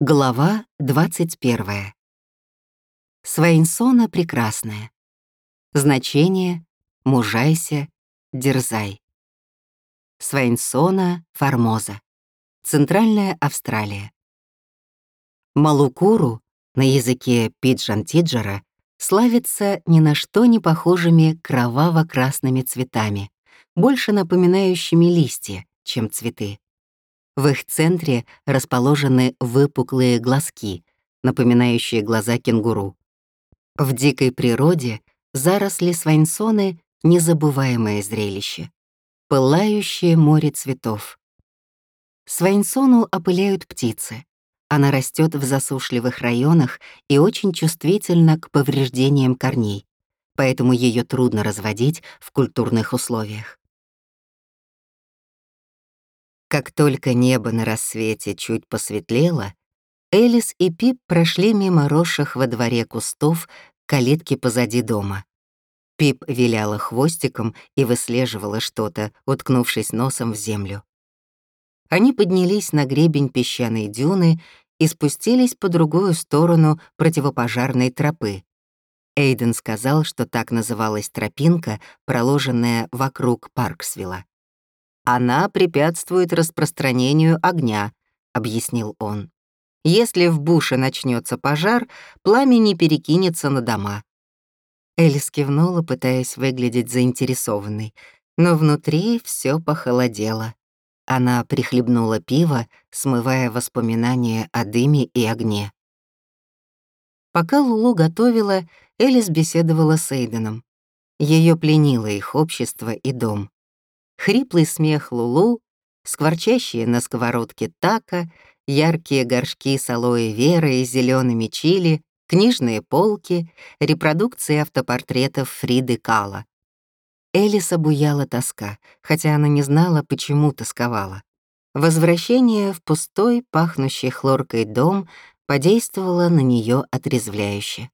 Глава 21. Свайнсона прекрасная. Значение «мужайся, дерзай». Свайнсона Формоза. Центральная Австралия. Малукуру на языке пиджан-тиджера славится ни на что не похожими кроваво-красными цветами, больше напоминающими листья, чем цветы. В их центре расположены выпуклые глазки, напоминающие глаза кенгуру. В дикой природе заросли свайнсоны — незабываемое зрелище. Пылающее море цветов. Свайнсону опыляют птицы. Она растет в засушливых районах и очень чувствительна к повреждениям корней, поэтому ее трудно разводить в культурных условиях. Как только небо на рассвете чуть посветлело, Элис и Пип прошли мимо росших во дворе кустов калитки позади дома. Пип виляла хвостиком и выслеживала что-то, уткнувшись носом в землю. Они поднялись на гребень песчаной дюны и спустились по другую сторону противопожарной тропы. Эйден сказал, что так называлась тропинка, проложенная вокруг Парксвилла. Она препятствует распространению огня, объяснил он. Если в буше начнется пожар, пламя не перекинется на дома. Элис кивнула, пытаясь выглядеть заинтересованной, но внутри все похолодело. Она прихлебнула пиво, смывая воспоминания о дыме и огне. Пока Лулу готовила, Элис беседовала с Эйденом. Ее пленило их общество и дом хриплый смех Лулу, скворчащие на сковородке така, яркие горшки с алоэ веры и зелеными чили, книжные полки, репродукции автопортретов Фриды Кала. Элиса буяла тоска, хотя она не знала, почему тосковала. Возвращение в пустой, пахнущий хлоркой дом подействовало на нее отрезвляюще.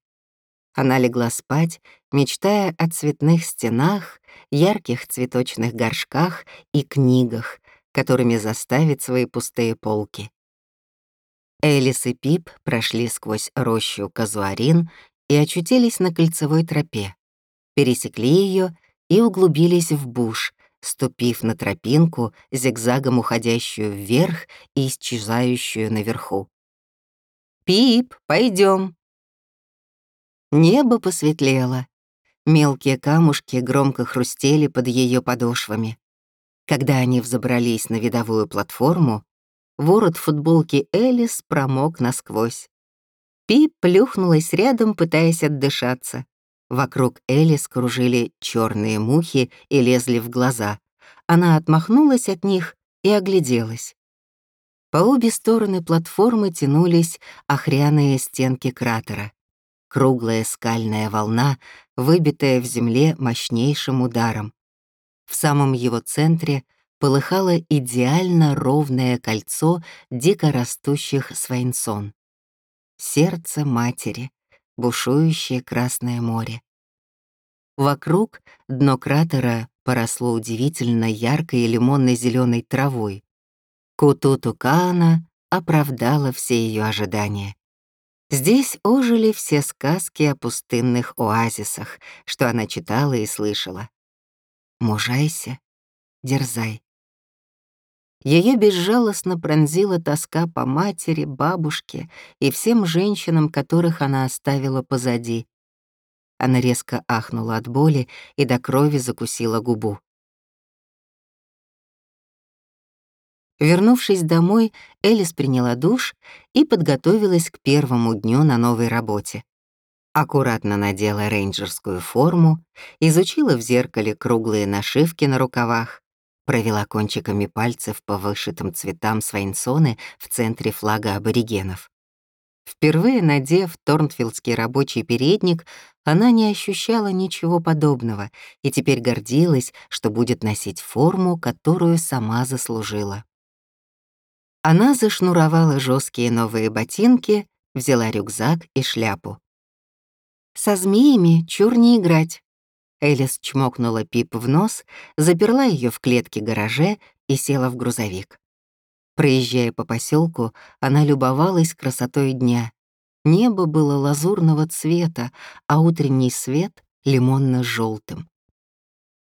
Она легла спать, мечтая о цветных стенах, ярких цветочных горшках и книгах, которыми заставит свои пустые полки. Элис и Пип прошли сквозь рощу казуарин и очутились на кольцевой тропе, пересекли ее и углубились в буш, ступив на тропинку, зигзагом уходящую вверх и исчезающую наверху. «Пип, пойдем, Небо посветлело. Мелкие камушки громко хрустели под ее подошвами. Когда они взобрались на видовую платформу, ворот футболки Элис промок насквозь. Пип плюхнулась рядом, пытаясь отдышаться. Вокруг Элис кружили черные мухи и лезли в глаза. Она отмахнулась от них и огляделась. По обе стороны платформы тянулись охряные стенки кратера круглая скальная волна, выбитая в земле мощнейшим ударом. В самом его центре полыхало идеально ровное кольцо дикорастущих свайнсон. Сердце матери, бушующее Красное море. Вокруг дно кратера поросло удивительно яркой лимонно зеленой травой. Кутутукаана оправдала все ее ожидания. Здесь ожили все сказки о пустынных оазисах, что она читала и слышала. «Мужайся, дерзай». Ее безжалостно пронзила тоска по матери, бабушке и всем женщинам, которых она оставила позади. Она резко ахнула от боли и до крови закусила губу. Вернувшись домой, Элис приняла душ и подготовилась к первому дню на новой работе. Аккуратно надела рейнджерскую форму, изучила в зеркале круглые нашивки на рукавах, провела кончиками пальцев по вышитым цветам свайнсоны в центре флага аборигенов. Впервые надев торнфилдский рабочий передник, она не ощущала ничего подобного и теперь гордилась, что будет носить форму, которую сама заслужила. Она зашнуровала жесткие новые ботинки, взяла рюкзак и шляпу. «Со змеями чур не играть». Элис чмокнула Пип в нос, заперла ее в клетке гараже и села в грузовик. Проезжая по поселку, она любовалась красотой дня. Небо было лазурного цвета, а утренний свет — лимонно-желтым.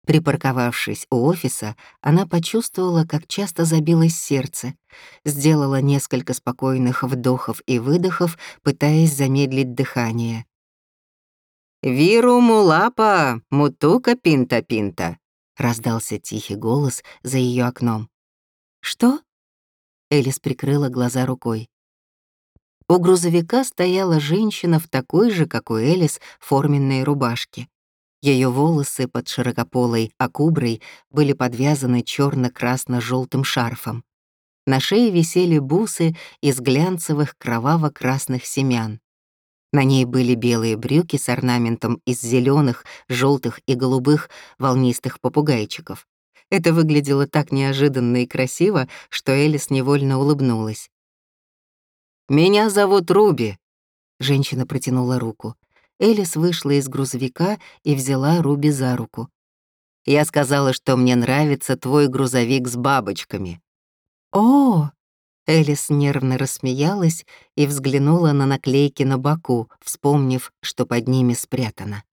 Припарковавшись у офиса, она почувствовала, как часто забилось сердце, сделала несколько спокойных вдохов и выдохов, пытаясь замедлить дыхание. «Виру мулапа, мутука пинта-пинта», — раздался тихий голос за ее окном. «Что?» — Элис прикрыла глаза рукой. У грузовика стояла женщина в такой же, как у Элис, форменной рубашке. Ее волосы под широкополой акуброй были подвязаны черно красно желтым шарфом. На шее висели бусы из глянцевых кроваво-красных семян. На ней были белые брюки с орнаментом из зеленых, желтых и голубых волнистых попугайчиков. Это выглядело так неожиданно и красиво, что Элис невольно улыбнулась. «Меня зовут Руби», — женщина протянула руку. Элис вышла из грузовика и взяла Руби за руку. «Я сказала, что мне нравится твой грузовик с бабочками». «О!» Элис нервно рассмеялась и взглянула на наклейки на боку, вспомнив, что под ними спрятано.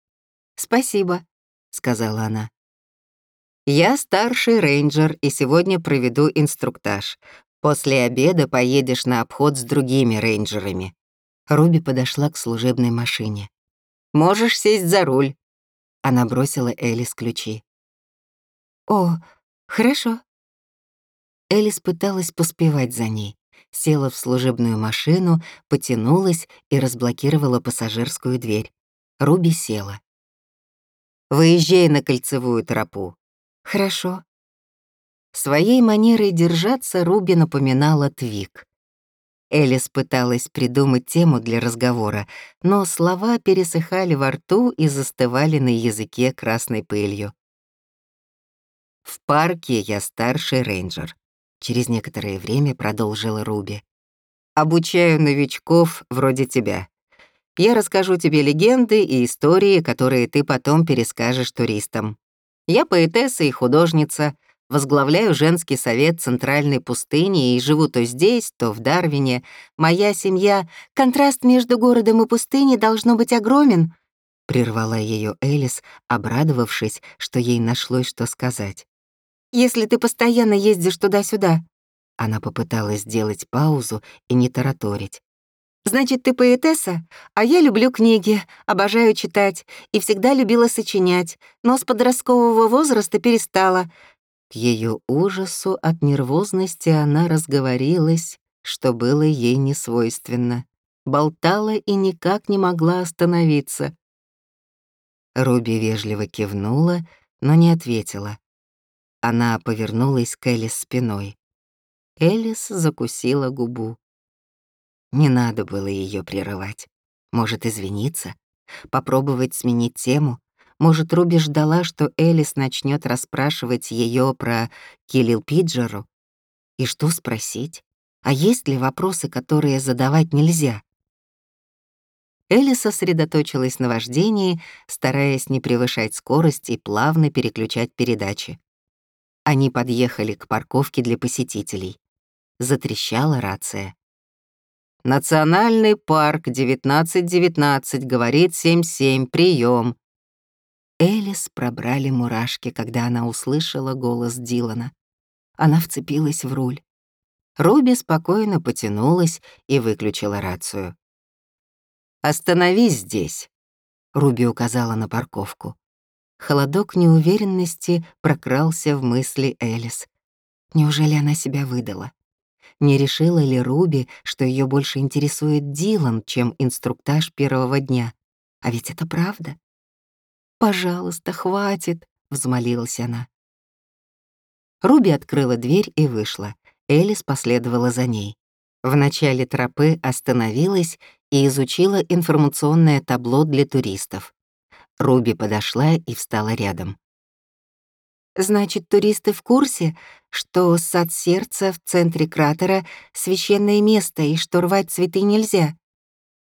«Спасибо», — сказала она. «Я старший рейнджер и сегодня проведу инструктаж. После обеда поедешь на обход с другими рейнджерами». Руби подошла к служебной машине. Можешь сесть за руль». Она бросила Элис ключи. «О, хорошо». Элис пыталась поспевать за ней, села в служебную машину, потянулась и разблокировала пассажирскую дверь. Руби села. «Выезжай на кольцевую тропу». «Хорошо». Своей манерой держаться Руби напоминала Твик. Элис пыталась придумать тему для разговора, но слова пересыхали во рту и застывали на языке красной пылью. «В парке я старший рейнджер», — через некоторое время продолжила Руби. «Обучаю новичков вроде тебя. Я расскажу тебе легенды и истории, которые ты потом перескажешь туристам. Я поэтесса и художница, Возглавляю женский совет Центральной пустыни и живу то здесь, то в Дарвине. Моя семья... Контраст между городом и пустыней должно быть огромен, — прервала ее Элис, обрадовавшись, что ей нашлось что сказать. «Если ты постоянно ездишь туда-сюда». Она попыталась сделать паузу и не тараторить. «Значит, ты поэтесса? А я люблю книги, обожаю читать и всегда любила сочинять, но с подросткового возраста перестала. К ее ужасу от нервозности она разговорилась, что было ей не свойственно. Болтала и никак не могла остановиться. Руби вежливо кивнула, но не ответила. Она повернулась к Элис спиной. Элис закусила губу. Не надо было ее прерывать. Может, извиниться? Попробовать сменить тему? Может, Руби ждала, что Элис начнет расспрашивать ее про Килил Пиджеру? И что спросить? А есть ли вопросы, которые задавать нельзя? Элис сосредоточилась на вождении, стараясь не превышать скорость и плавно переключать передачи. Они подъехали к парковке для посетителей. Затрещала рация. «Национальный парк 1919, говорит 77, прием. Элис пробрали мурашки, когда она услышала голос Дилана. Она вцепилась в руль. Руби спокойно потянулась и выключила рацию. «Остановись здесь», — Руби указала на парковку. Холодок неуверенности прокрался в мысли Элис. Неужели она себя выдала? Не решила ли Руби, что ее больше интересует Дилан, чем инструктаж первого дня? А ведь это правда. «Пожалуйста, хватит», — взмолилась она. Руби открыла дверь и вышла. Элис последовала за ней. В начале тропы остановилась и изучила информационное табло для туристов. Руби подошла и встала рядом. «Значит, туристы в курсе, что сад сердца в центре кратера — священное место и что рвать цветы нельзя?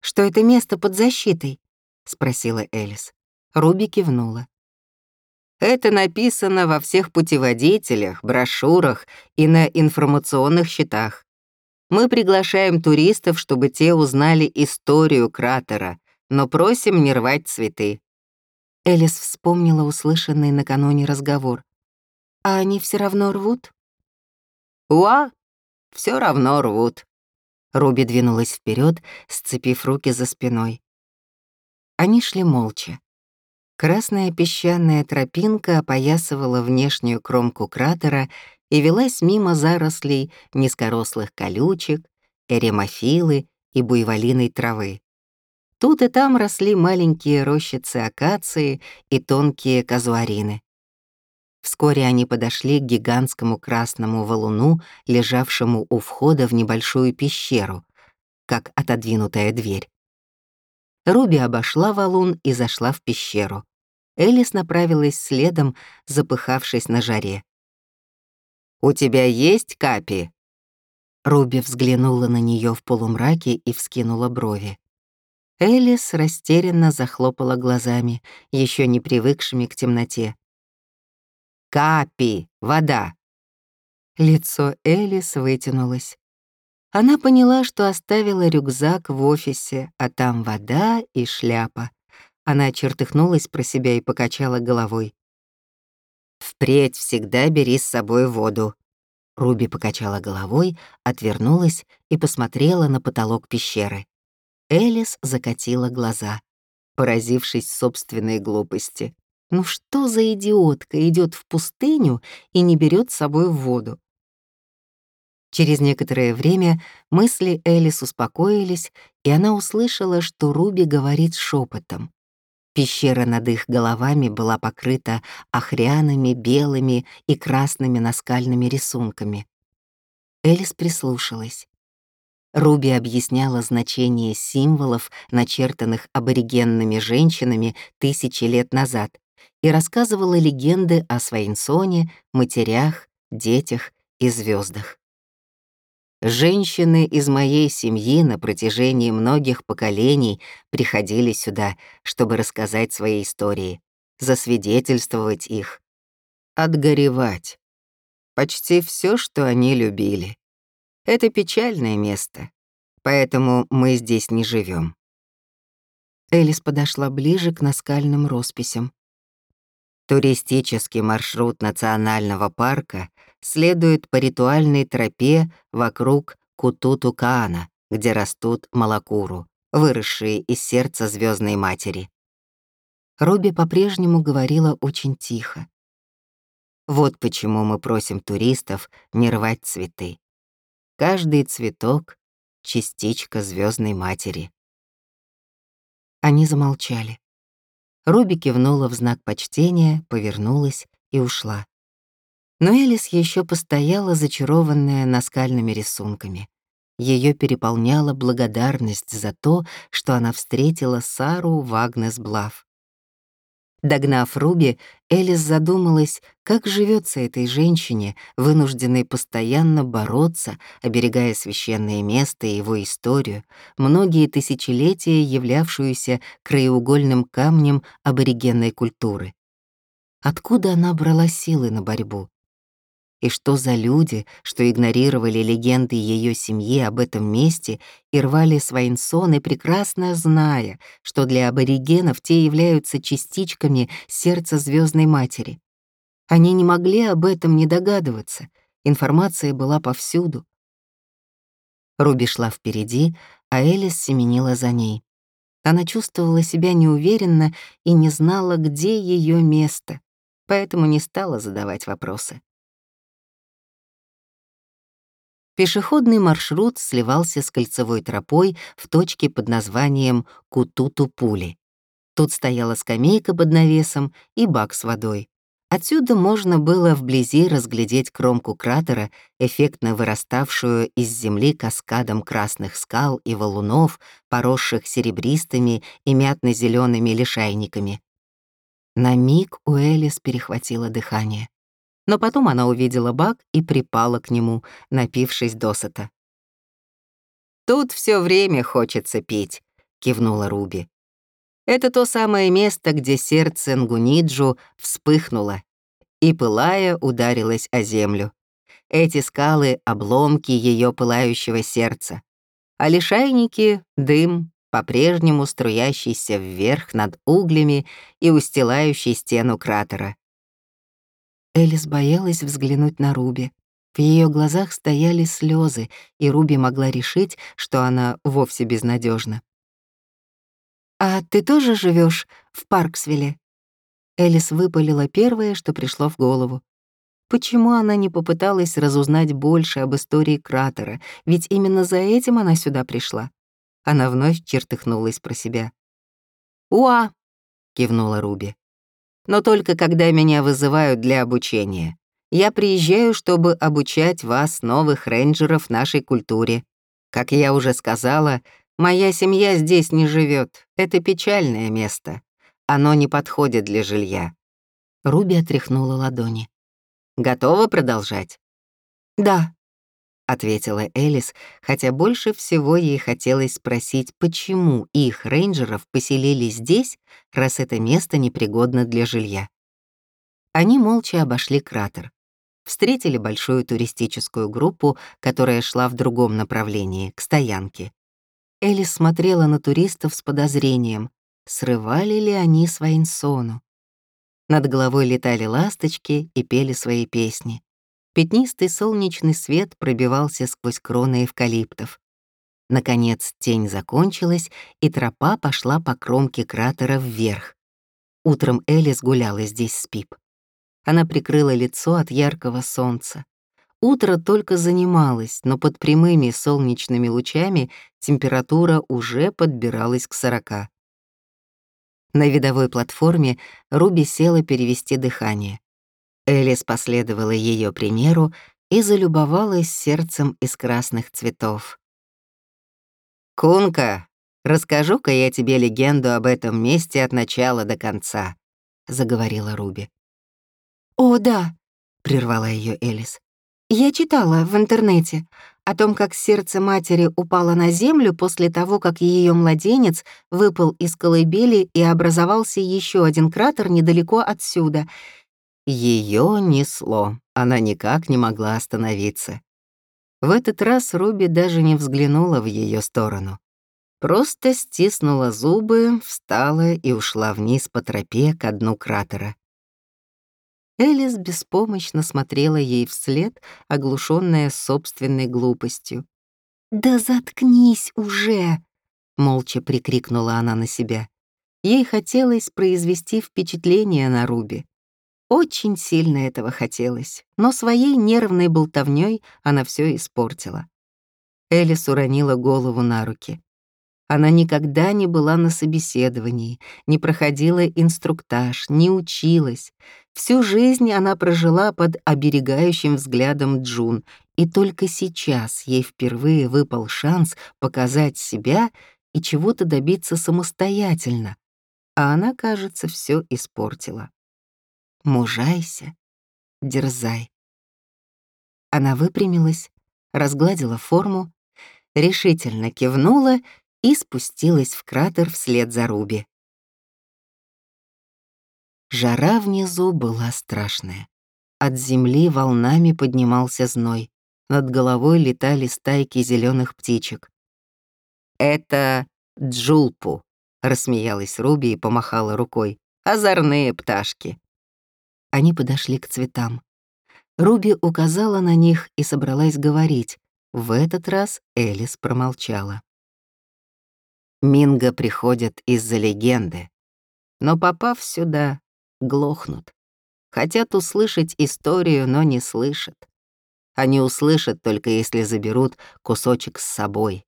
Что это место под защитой?» — спросила Элис. Руби кивнула. Это написано во всех путеводителях, брошюрах и на информационных счетах. Мы приглашаем туристов, чтобы те узнали историю кратера, но просим не рвать цветы». Элис вспомнила услышанный накануне разговор. «А они все равно рвут?» «Уа, все равно рвут». Руби двинулась вперед, сцепив руки за спиной. Они шли молча. Красная песчаная тропинка опоясывала внешнюю кромку кратера и велась мимо зарослей низкорослых колючек, эремофилы и буйволиной травы. Тут и там росли маленькие рощицы акации и тонкие казуарины. Вскоре они подошли к гигантскому красному валуну, лежавшему у входа в небольшую пещеру, как отодвинутая дверь. Руби обошла валун и зашла в пещеру. Элис направилась следом, запыхавшись на жаре. «У тебя есть капи?» Руби взглянула на нее в полумраке и вскинула брови. Элис растерянно захлопала глазами, еще не привыкшими к темноте. «Капи! Вода!» Лицо Элис вытянулось. Она поняла, что оставила рюкзак в офисе, а там вода и шляпа. Она чертыхнулась про себя и покачала головой. «Впредь всегда бери с собой воду». Руби покачала головой, отвернулась и посмотрела на потолок пещеры. Элис закатила глаза, поразившись собственной глупости. Ну что за идиотка идет в пустыню и не берет с собой воду? Через некоторое время мысли Элис успокоились, и она услышала, что Руби говорит шепотом. Пещера над их головами была покрыта охряными, белыми и красными наскальными рисунками. Элис прислушалась. Руби объясняла значение символов, начертанных аборигенными женщинами тысячи лет назад, и рассказывала легенды о Свайнсоне, матерях, детях и звездах. Женщины из моей семьи на протяжении многих поколений приходили сюда, чтобы рассказать свои истории, засвидетельствовать их, отгоревать. Почти все, что они любили. Это печальное место, поэтому мы здесь не живем. Элис подошла ближе к наскальным росписям. Туристический маршрут национального парка следует по ритуальной тропе вокруг Кутуту-Каана, где растут малакуру, выросшие из сердца Звездной Матери. Руби по-прежнему говорила очень тихо. Вот почему мы просим туристов не рвать цветы. Каждый цветок — частичка звездной матери. Они замолчали. Руби кивнула в знак почтения, повернулась и ушла. Но Элис еще постояла, зачарованная наскальными рисунками. Ее переполняла благодарность за то, что она встретила Сару Вагнес Блав. Догнав Руби, Элис задумалась, как живется этой женщине, вынужденной постоянно бороться, оберегая священное место и его историю, многие тысячелетия являвшуюся краеугольным камнем аборигенной культуры. Откуда она брала силы на борьбу? И что за люди, что игнорировали легенды ее семьи об этом месте и рвали свайнсоны, прекрасно зная, что для аборигенов те являются частичками сердца Звездной Матери. Они не могли об этом не догадываться, информация была повсюду. Руби шла впереди, а Элис семенила за ней. Она чувствовала себя неуверенно и не знала, где ее место, поэтому не стала задавать вопросы. Пешеходный маршрут сливался с кольцевой тропой в точке под названием Кутуту-Пули. Тут стояла скамейка под навесом и бак с водой. Отсюда можно было вблизи разглядеть кромку кратера, эффектно выраставшую из земли каскадом красных скал и валунов, поросших серебристыми и мятно зелеными лишайниками. На миг у Элис перехватило дыхание но потом она увидела бак и припала к нему, напившись досыта. «Тут все время хочется пить», — кивнула Руби. Это то самое место, где сердце Нгуниджу вспыхнуло и, пылая, ударилось о землю. Эти скалы — обломки ее пылающего сердца. А лишайники — дым, по-прежнему струящийся вверх над углями и устилающий стену кратера. Элис боялась взглянуть на Руби. В ее глазах стояли слезы, и Руби могла решить, что она вовсе безнадежна. «А ты тоже живешь в Парксвилле?» Элис выпалила первое, что пришло в голову. Почему она не попыталась разузнать больше об истории кратера, ведь именно за этим она сюда пришла? Она вновь чертыхнулась про себя. «Уа!» — кивнула Руби. «Но только когда меня вызывают для обучения. Я приезжаю, чтобы обучать вас, новых рейнджеров, нашей культуре. Как я уже сказала, моя семья здесь не живет. Это печальное место. Оно не подходит для жилья». Руби отряхнула ладони. Готова продолжать?» «Да», — ответила Элис, хотя больше всего ей хотелось спросить, почему их рейнджеров поселили здесь, раз это место непригодно для жилья. Они молча обошли кратер. Встретили большую туристическую группу, которая шла в другом направлении, к стоянке. Элис смотрела на туристов с подозрением, срывали ли они свайнсону. Над головой летали ласточки и пели свои песни. Пятнистый солнечный свет пробивался сквозь кроны эвкалиптов. Наконец тень закончилась, и тропа пошла по кромке кратера вверх. Утром Элис гуляла здесь с Пип. Она прикрыла лицо от яркого солнца. Утро только занималось, но под прямыми солнечными лучами температура уже подбиралась к сорока. На видовой платформе Руби села перевести дыхание. Элис последовала ее примеру и залюбовалась сердцем из красных цветов. «Кунка, расскажу-ка я тебе легенду об этом месте от начала до конца», — заговорила Руби. «О, да», — прервала ее Элис. «Я читала в интернете о том, как сердце матери упало на землю после того, как ее младенец выпал из колыбели и образовался еще один кратер недалеко отсюда. Ее несло, она никак не могла остановиться. В этот раз Руби даже не взглянула в ее сторону. Просто стиснула зубы, встала и ушла вниз по тропе к дну кратера. Элис беспомощно смотрела ей вслед, оглушенная собственной глупостью. «Да заткнись уже!» — молча прикрикнула она на себя. Ей хотелось произвести впечатление на Руби. Очень сильно этого хотелось, но своей нервной болтовней она все испортила. Элис уронила голову на руки. Она никогда не была на собеседовании, не проходила инструктаж, не училась. Всю жизнь она прожила под оберегающим взглядом Джун, и только сейчас ей впервые выпал шанс показать себя и чего-то добиться самостоятельно. А она, кажется, все испортила. Мужайся, дерзай. Она выпрямилась, разгладила форму, решительно кивнула и спустилась в кратер вслед за Руби. Жара внизу была страшная. От земли волнами поднимался зной. Над головой летали стайки зеленых птичек. «Это Джулпу», — рассмеялась Руби и помахала рукой. «Озорные пташки». Они подошли к цветам. Руби указала на них и собралась говорить. В этот раз Элис промолчала. Минго приходят из-за легенды, но попав сюда, глохнут. Хотят услышать историю, но не слышат. Они услышат только если заберут кусочек с собой.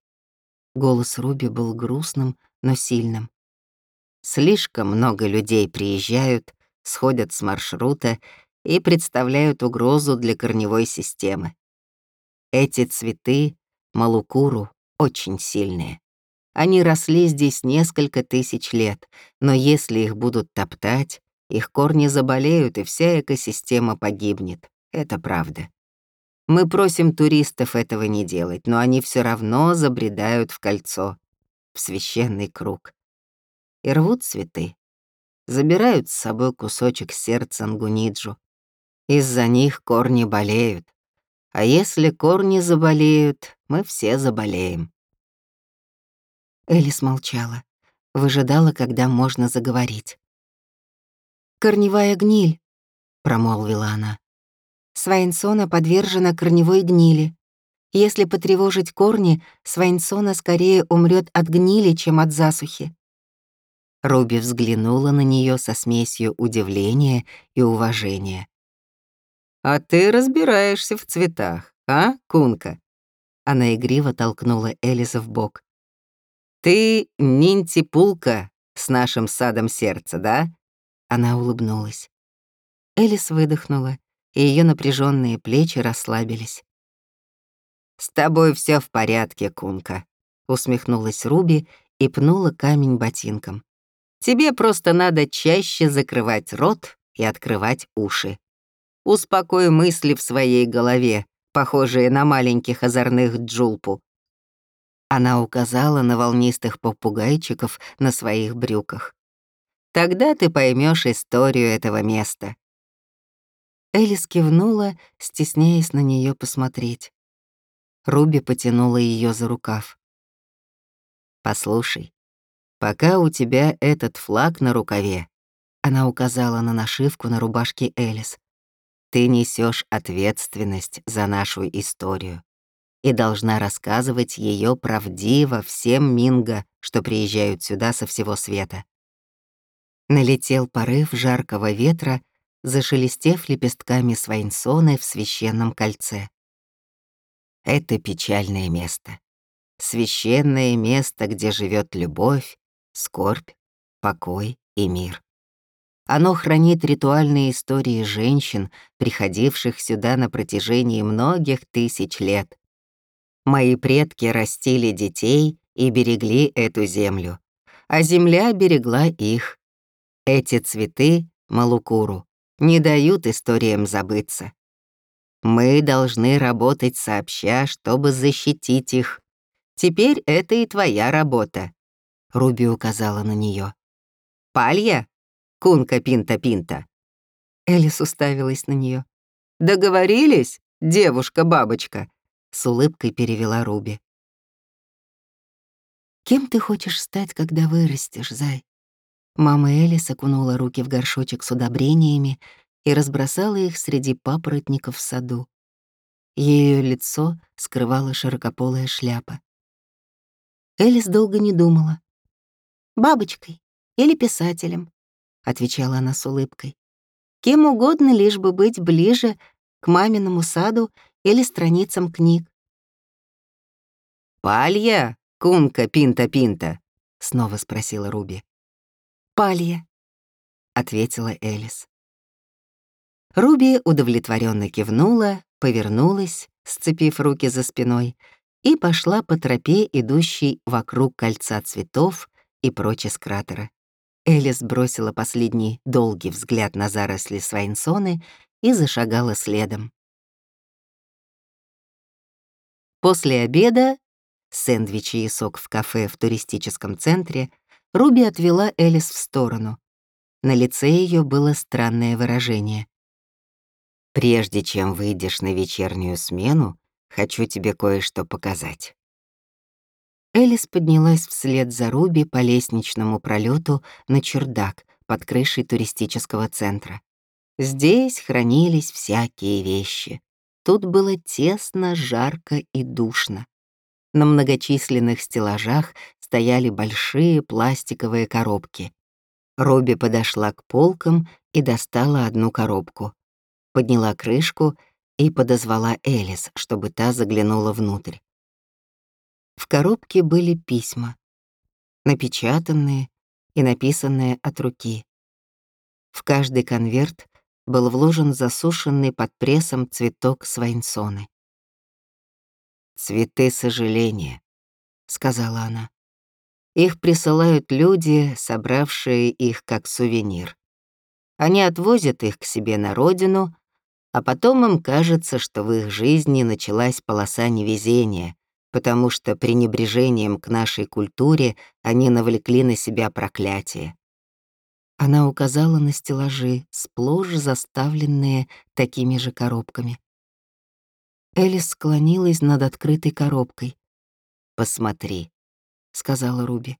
Голос Руби был грустным, но сильным. Слишком много людей приезжают, сходят с маршрута и представляют угрозу для корневой системы. Эти цветы, малукуру, очень сильные. Они росли здесь несколько тысяч лет, но если их будут топтать, их корни заболеют, и вся экосистема погибнет. Это правда. Мы просим туристов этого не делать, но они все равно забредают в кольцо, в священный круг. и рвут цветы. Забирают с собой кусочек сердца Нгуниджу. Из-за них корни болеют. А если корни заболеют, мы все заболеем. Элис молчала, выжидала, когда можно заговорить. «Корневая гниль», — промолвила она. «Свайнсона подвержена корневой гнили. Если потревожить корни, свайнсона скорее умрет от гнили, чем от засухи». Руби взглянула на нее со смесью удивления и уважения. «А ты разбираешься в цветах, а, Кунка?» Она игриво толкнула Элиза в бок. «Ты Нинти-пулка с нашим садом сердца, да?» Она улыбнулась. Элис выдохнула, и ее напряженные плечи расслабились. «С тобой все в порядке, Кунка», — усмехнулась Руби и пнула камень ботинком. «Тебе просто надо чаще закрывать рот и открывать уши. Успокой мысли в своей голове, похожие на маленьких озорных джулпу, она указала на волнистых попугайчиков на своих брюках. «Тогда ты поймешь историю этого места». Элис кивнула, стесняясь на нее посмотреть. Руби потянула ее за рукав. «Послушай, пока у тебя этот флаг на рукаве», она указала на нашивку на рубашке Элис, ты несешь ответственность за нашу историю и должна рассказывать ее правдиво всем Минго, что приезжают сюда со всего света. Налетел порыв жаркого ветра, зашелестев лепестками свайнсоны в священном кольце. Это печальное место. Священное место, где живет любовь, скорбь, покой и мир. Оно хранит ритуальные истории женщин, приходивших сюда на протяжении многих тысяч лет, Мои предки растили детей и берегли эту землю, а земля берегла их. Эти цветы, Малукуру, не дают историям забыться. Мы должны работать сообща, чтобы защитить их. Теперь это и твоя работа. Руби указала на нее. Палья? Кунка Пинта-Пинта. Элис уставилась на нее. Договорились, девушка-бабочка? с улыбкой перевела Руби. «Кем ты хочешь стать, когда вырастешь, Зай?» Мама Элис окунула руки в горшочек с удобрениями и разбросала их среди папоротников в саду. Ее лицо скрывала широкополая шляпа. Элис долго не думала. «Бабочкой или писателем», — отвечала она с улыбкой. «Кем угодно, лишь бы быть ближе к маминому саду или страницам книг. «Палья, кунка пинта-пинта?» — снова спросила Руби. «Палья», — ответила Элис. Руби удовлетворенно кивнула, повернулась, сцепив руки за спиной, и пошла по тропе, идущей вокруг кольца цветов и прочь из кратера. Элис бросила последний долгий взгляд на заросли свайнсоны и зашагала следом. После обеда, сэндвичи и сок в кафе в туристическом центре, Руби отвела Элис в сторону. На лице ее было странное выражение. «Прежде чем выйдешь на вечернюю смену, хочу тебе кое-что показать». Элис поднялась вслед за Руби по лестничному пролету на чердак под крышей туристического центра. Здесь хранились всякие вещи. Тут было тесно, жарко и душно. На многочисленных стеллажах стояли большие пластиковые коробки. Робби подошла к полкам и достала одну коробку. Подняла крышку и подозвала Элис, чтобы та заглянула внутрь. В коробке были письма, напечатанные и написанные от руки. В каждый конверт был вложен засушенный под прессом цветок свайнсоны. «Цветы сожаления», — сказала она. «Их присылают люди, собравшие их как сувенир. Они отвозят их к себе на родину, а потом им кажется, что в их жизни началась полоса невезения, потому что пренебрежением к нашей культуре они навлекли на себя проклятие. Она указала на стеллажи, сплошь заставленные такими же коробками. Элис склонилась над открытой коробкой. «Посмотри», — сказала Руби.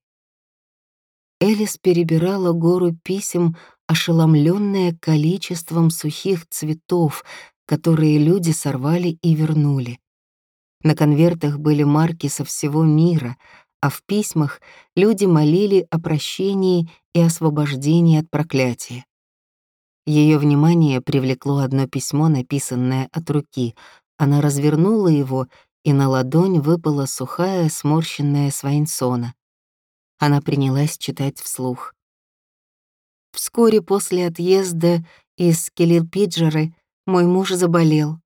Элис перебирала гору писем, ошеломленная количеством сухих цветов, которые люди сорвали и вернули. На конвертах были марки со всего мира, а в письмах люди молили о прощении и освобождении от проклятия. Ее внимание привлекло одно письмо, написанное от руки. Она развернула его, и на ладонь выпала сухая, сморщенная свайнсона. Она принялась читать вслух. Вскоре после отъезда из Келилпиджеры мой муж заболел.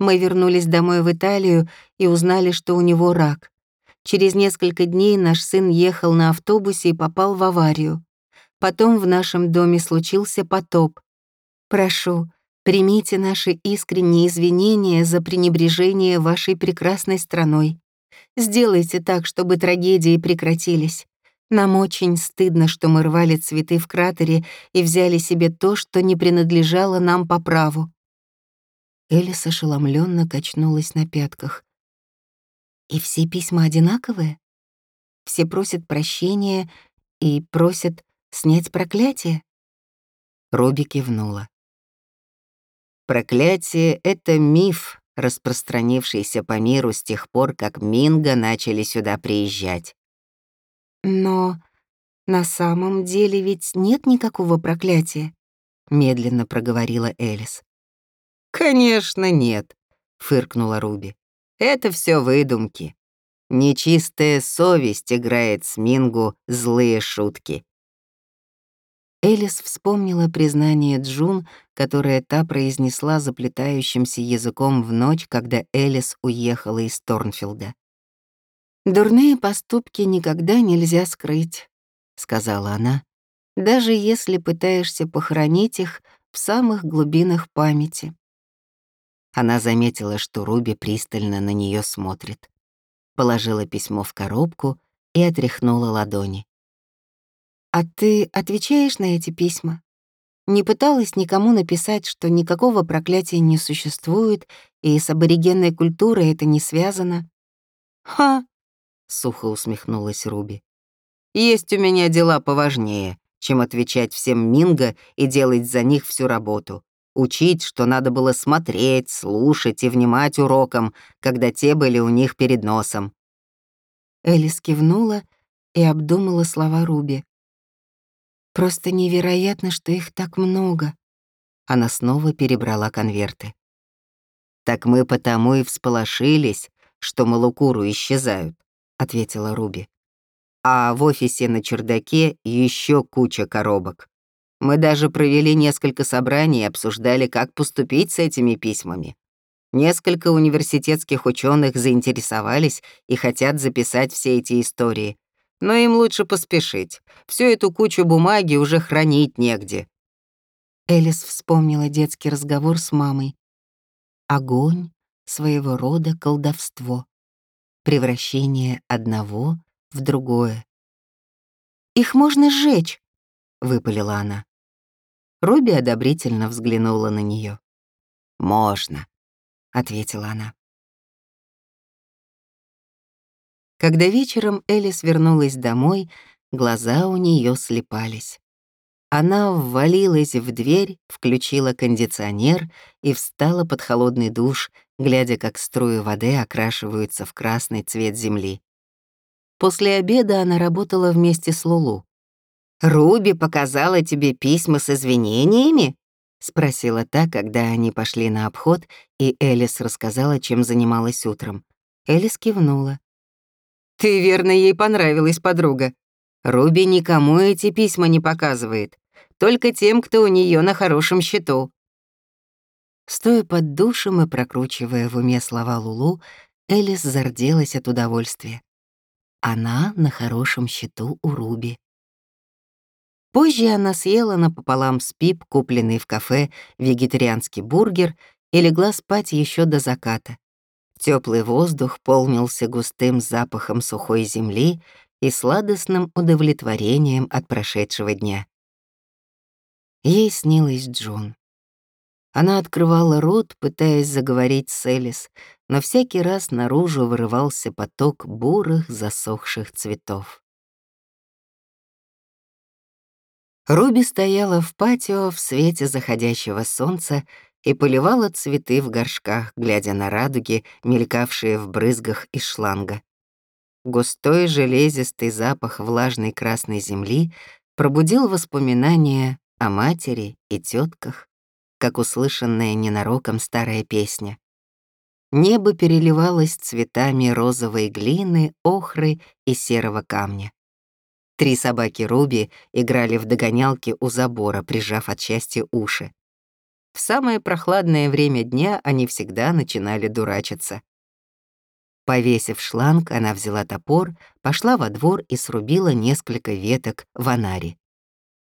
Мы вернулись домой в Италию и узнали, что у него рак. Через несколько дней наш сын ехал на автобусе и попал в аварию. Потом в нашем доме случился потоп. Прошу, примите наши искренние извинения за пренебрежение вашей прекрасной страной. Сделайте так, чтобы трагедии прекратились. Нам очень стыдно, что мы рвали цветы в кратере и взяли себе то, что не принадлежало нам по праву. Элис ошеломленно качнулась на пятках. И все письма одинаковые? Все просят прощения и просят снять проклятие? Робби кивнула. Проклятие — это миф, распространившийся по миру с тех пор, как Минго начали сюда приезжать. Но на самом деле ведь нет никакого проклятия, медленно проговорила Элис. Конечно, нет, фыркнула Руби. Это все выдумки. Нечистая совесть играет с Мингу злые шутки. Элис вспомнила признание Джун, которое та произнесла заплетающимся языком в ночь, когда Элис уехала из Торнфилда. «Дурные поступки никогда нельзя скрыть», — сказала она, «даже если пытаешься похоронить их в самых глубинах памяти». Она заметила, что Руби пристально на нее смотрит. Положила письмо в коробку и отряхнула ладони. «А ты отвечаешь на эти письма? Не пыталась никому написать, что никакого проклятия не существует, и с аборигенной культурой это не связано?» «Ха!» — сухо усмехнулась Руби. «Есть у меня дела поважнее, чем отвечать всем Минго и делать за них всю работу. Учить, что надо было смотреть, слушать и внимать урокам, когда те были у них перед носом». Элис кивнула и обдумала слова Руби. «Просто невероятно, что их так много». Она снова перебрала конверты. «Так мы потому и всполошились, что Малукуру исчезают. — ответила Руби. «А в офисе на чердаке еще куча коробок. Мы даже провели несколько собраний и обсуждали, как поступить с этими письмами. Несколько университетских ученых заинтересовались и хотят записать все эти истории. Но им лучше поспешить. Всю эту кучу бумаги уже хранить негде». Элис вспомнила детский разговор с мамой. Огонь — своего рода колдовство превращение одного в другое. «Их можно сжечь», — выпалила она. Руби одобрительно взглянула на нее. «Можно», — ответила она. Когда вечером Элис вернулась домой, глаза у нее слепались. Она ввалилась в дверь, включила кондиционер и встала под холодный душ, глядя, как струи воды окрашиваются в красный цвет земли. После обеда она работала вместе с Лулу. «Руби показала тебе письма с извинениями?» — спросила та, когда они пошли на обход, и Элис рассказала, чем занималась утром. Элис кивнула. «Ты, верно, ей понравилась, подруга. Руби никому эти письма не показывает, только тем, кто у нее на хорошем счету. Стоя под душем и прокручивая в уме слова Лулу, Элис зарделась от удовольствия. Она на хорошем счету у Руби. Позже она съела напополам с Пип, купленный в кафе, вегетарианский бургер и легла спать еще до заката. Теплый воздух полнился густым запахом сухой земли и сладостным удовлетворением от прошедшего дня. Ей снилась Джун. Она открывала рот, пытаясь заговорить с Элис, но всякий раз наружу вырывался поток бурых засохших цветов. Руби стояла в патио в свете заходящего солнца и поливала цветы в горшках, глядя на радуги, мелькавшие в брызгах из шланга. Густой железистый запах влажной красной земли пробудил воспоминания о матери и тетках, как услышанная ненароком старая песня. Небо переливалось цветами розовой глины, охры и серого камня. Три собаки Руби играли в догонялки у забора, прижав от счастья уши. В самое прохладное время дня они всегда начинали дурачиться. Повесив шланг, она взяла топор, пошла во двор и срубила несколько веток ванари.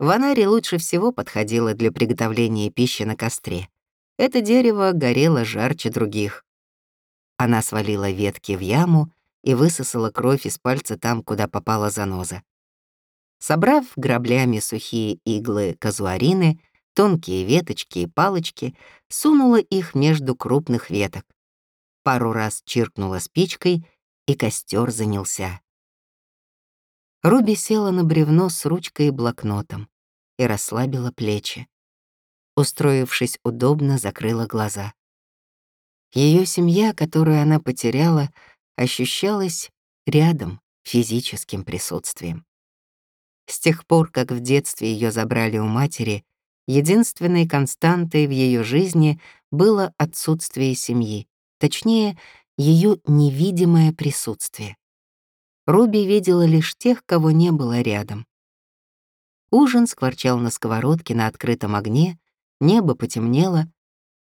Ванари лучше всего подходило для приготовления пищи на костре. Это дерево горело жарче других. Она свалила ветки в яму и высосала кровь из пальца там, куда попала заноза. Собрав граблями сухие иглы казуарины, тонкие веточки и палочки, сунула их между крупных веток. Пару раз чиркнула спичкой, и костер занялся. Руби села на бревно с ручкой и блокнотом и расслабила плечи. Устроившись удобно, закрыла глаза. Ее семья, которую она потеряла, ощущалась рядом физическим присутствием. С тех пор, как в детстве ее забрали у матери, единственной константой в ее жизни было отсутствие семьи, точнее, ее невидимое присутствие. Руби видела лишь тех, кого не было рядом. Ужин скворчал на сковородке на открытом огне, небо потемнело,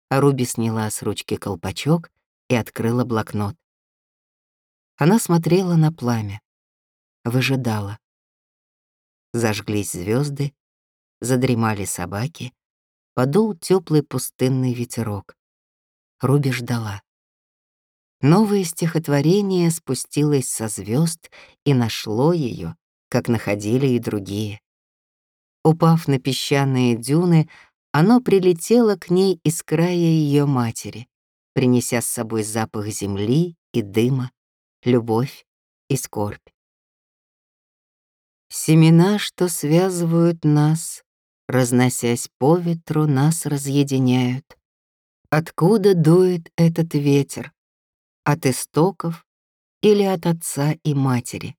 а Руби сняла с ручки колпачок и открыла блокнот. Она смотрела на пламя, выжидала. Зажглись звезды, задремали собаки, подул теплый пустынный ветерок. Руби ждала. Новое стихотворение спустилось со звезд и нашло ее, как находили и другие. Упав на песчаные дюны, оно прилетело к ней из края ее матери, принеся с собой запах земли и дыма, любовь и скорбь. Семена, что связывают нас, разносясь по ветру, нас разъединяют. Откуда дует этот ветер? От истоков или от отца и матери?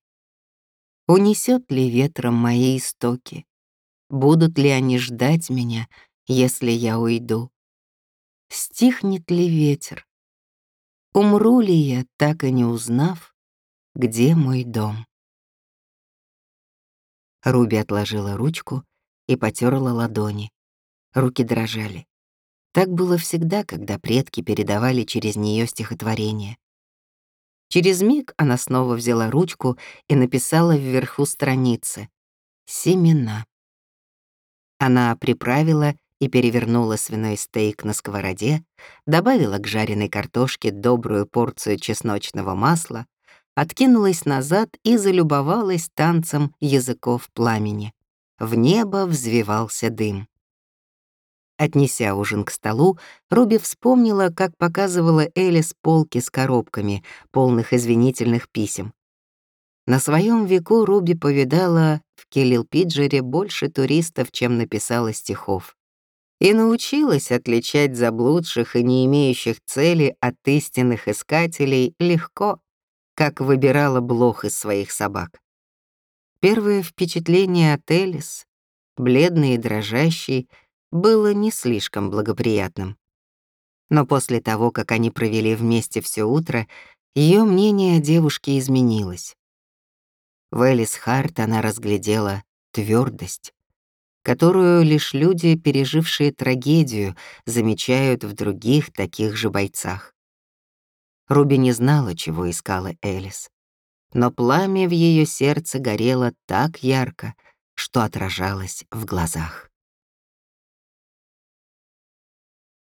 Унесет ли ветром мои истоки? Будут ли они ждать меня, если я уйду? Стихнет ли ветер? Умру ли я, так и не узнав, где мой дом? Руби отложила ручку и потерла ладони. Руки дрожали. Так было всегда, когда предки передавали через нее стихотворение. Через миг она снова взяла ручку и написала вверху страницы «Семена». Она приправила и перевернула свиной стейк на сковороде, добавила к жареной картошке добрую порцию чесночного масла, откинулась назад и залюбовалась танцем языков пламени. В небо взвивался дым. Отнеся ужин к столу, Руби вспомнила, как показывала Элис полки с коробками, полных извинительных писем. На своем веку Руби повидала в Келилпиджере больше туристов, чем написала стихов. И научилась отличать заблудших и не имеющих цели от истинных искателей легко, как выбирала блох из своих собак. Первое впечатление от Элис, бледный и дрожащий, было не слишком благоприятным. Но после того, как они провели вместе все утро, ее мнение о девушке изменилось. В Элис Харт она разглядела твердость, которую лишь люди, пережившие трагедию, замечают в других таких же бойцах. Руби не знала, чего искала Элис. Но пламя в ее сердце горело так ярко, что отражалось в глазах.